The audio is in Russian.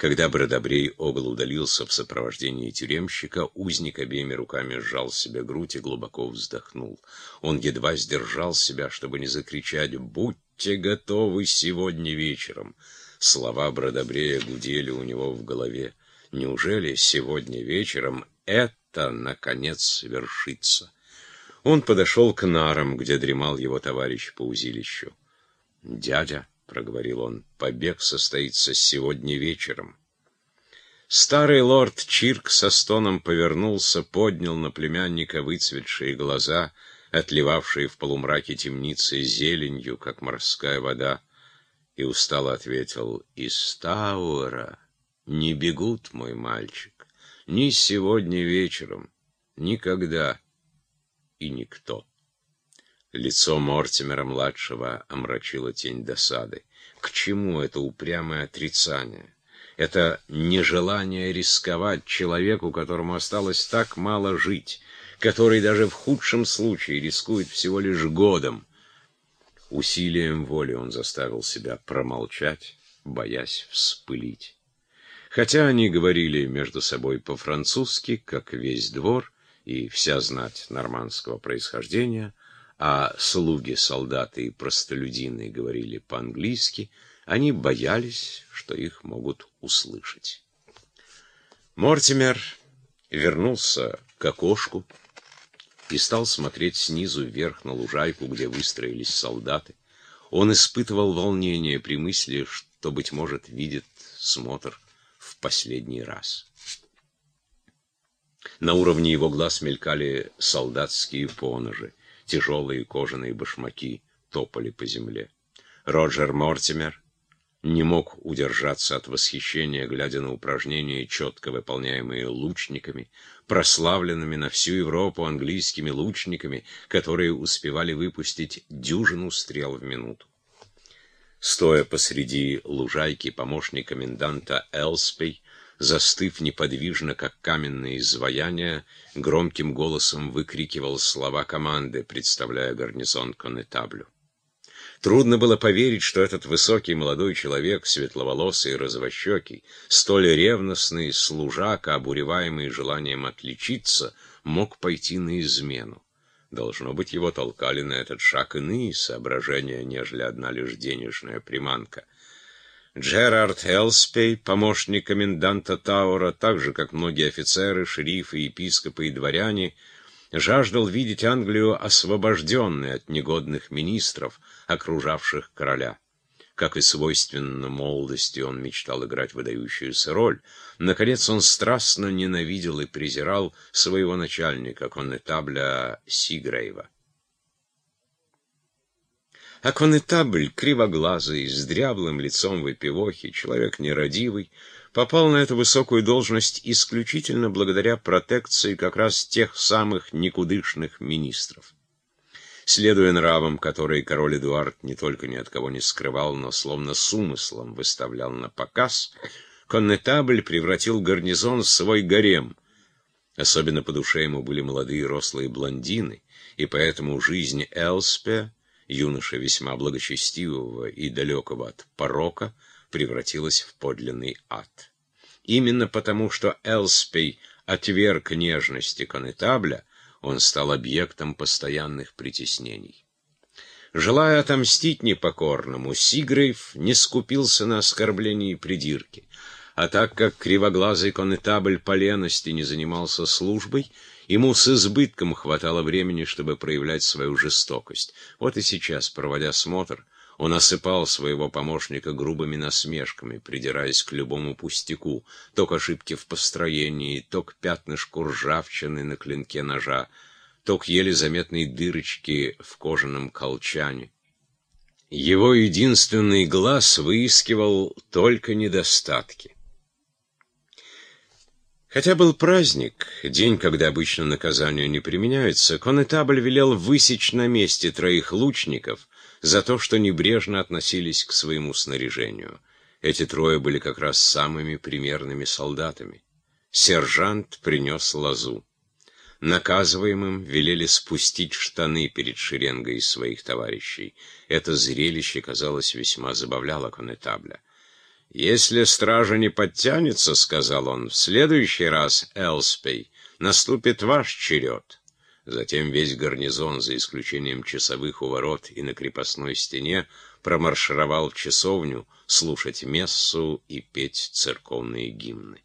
Когда Бродобрей Огл удалился в сопровождении тюремщика, узник обеими руками сжал себе грудь и глубоко вздохнул. Он едва сдержал себя, чтобы не закричать «Будьте готовы сегодня вечером!» Слова Бродобрея гудели у него в голове. Неужели сегодня вечером это, наконец, свершится? Он подошел к нарам, где дремал его товарищ по узилищу. «Дядя», проговорил он, — побег состоится сегодня вечером. Старый лорд Чирк со стоном повернулся, поднял на племянника выцветшие глаза, отливавшие в полумраке темницы зеленью, как морская вода, и устало ответил, «Из Тауэра не бегут, мой мальчик, ни сегодня вечером, никогда и никто». Лицо Мортимера-младшего омрачила тень досады. К чему это упрямое отрицание? Это нежелание рисковать человеку, которому осталось так мало жить, который даже в худшем случае рискует всего лишь годом. Усилием воли он заставил себя промолчать, боясь вспылить. Хотя они говорили между собой по-французски, как весь двор и вся знать нормандского происхождения, а слуги, солдаты и простолюдины говорили по-английски, они боялись, что их могут услышать. Мортимер вернулся к окошку и стал смотреть снизу вверх на лужайку, где выстроились солдаты. Он испытывал волнение при мысли, что, быть может, видит смотр в последний раз. На уровне его глаз мелькали солдатские поножи тяжелые кожаные башмаки топали по земле. Роджер Мортимер не мог удержаться от восхищения, глядя на упражнения, четко выполняемые лучниками, прославленными на всю Европу английскими лучниками, которые успевали выпустить дюжину стрел в минуту. Стоя посреди лужайки, помощник коменданта Элспей застыв неподвижно, как каменные изваяния, громким голосом выкрикивал слова команды, представляя гарнизон конетаблю. Трудно было поверить, что этот высокий молодой человек, светловолосый и розовощекий, столь ревностный служака, обуреваемый желанием отличиться, мог пойти на измену. Должно быть, его толкали на этот шаг иные соображения, нежели одна лишь денежная приманка. Джерард Элспей, помощник коменданта Таура, так же, как многие офицеры, шерифы, епископы и дворяне, жаждал видеть Англию освобожденной от негодных министров, окружавших короля. Как и свойственно молодости, он мечтал играть выдающуюся роль. Наконец, он страстно ненавидел и презирал своего начальника, коннетабля Сигрейва. А конетабль, кривоглазый, с дряблым лицом выпивохи, человек нерадивый, попал на эту высокую должность исключительно благодаря протекции как раз тех самых никудышных министров. Следуя нравам, которые король Эдуард не только ни от кого не скрывал, но словно с умыслом выставлял на показ, коннетабль превратил гарнизон в свой гарем. Особенно по душе ему были молодые рослые блондины, и поэтому жизнь Элспе юноша весьма благочестивого и далекого от порока, превратилась в подлинный ад. Именно потому, что Элспей отверг нежности конетабля, он стал объектом постоянных притеснений. Желая отомстить непокорному, Сигрейв не скупился на оскорбления и придирки, а так как кривоглазый конетабль по лености не занимался службой, Ему с избытком хватало времени, чтобы проявлять свою жестокость. Вот и сейчас, проводя смотр, он осыпал своего помощника грубыми насмешками, придираясь к любому пустяку, то к ошибке в построении, то к пятнышку ржавчины на клинке ножа, то к еле заметной дырочке в кожаном колчане. Его единственный глаз выискивал только недостатки. Хотя был праздник, день, когда обычно наказанию не применяются, конетабль велел высечь на месте троих лучников за то, что небрежно относились к своему снаряжению. Эти трое были как раз самыми примерными солдатами. Сержант принес лозу. Наказываемым велели спустить штаны перед шеренгой своих товарищей. Это зрелище, казалось, весьма забавляло конетабля. «Если стража не подтянется, — сказал он, — в следующий раз, Элспей, наступит ваш черед». Затем весь гарнизон, за исключением часовых у ворот и на крепостной стене, промаршировал в часовню слушать мессу и петь церковные гимны.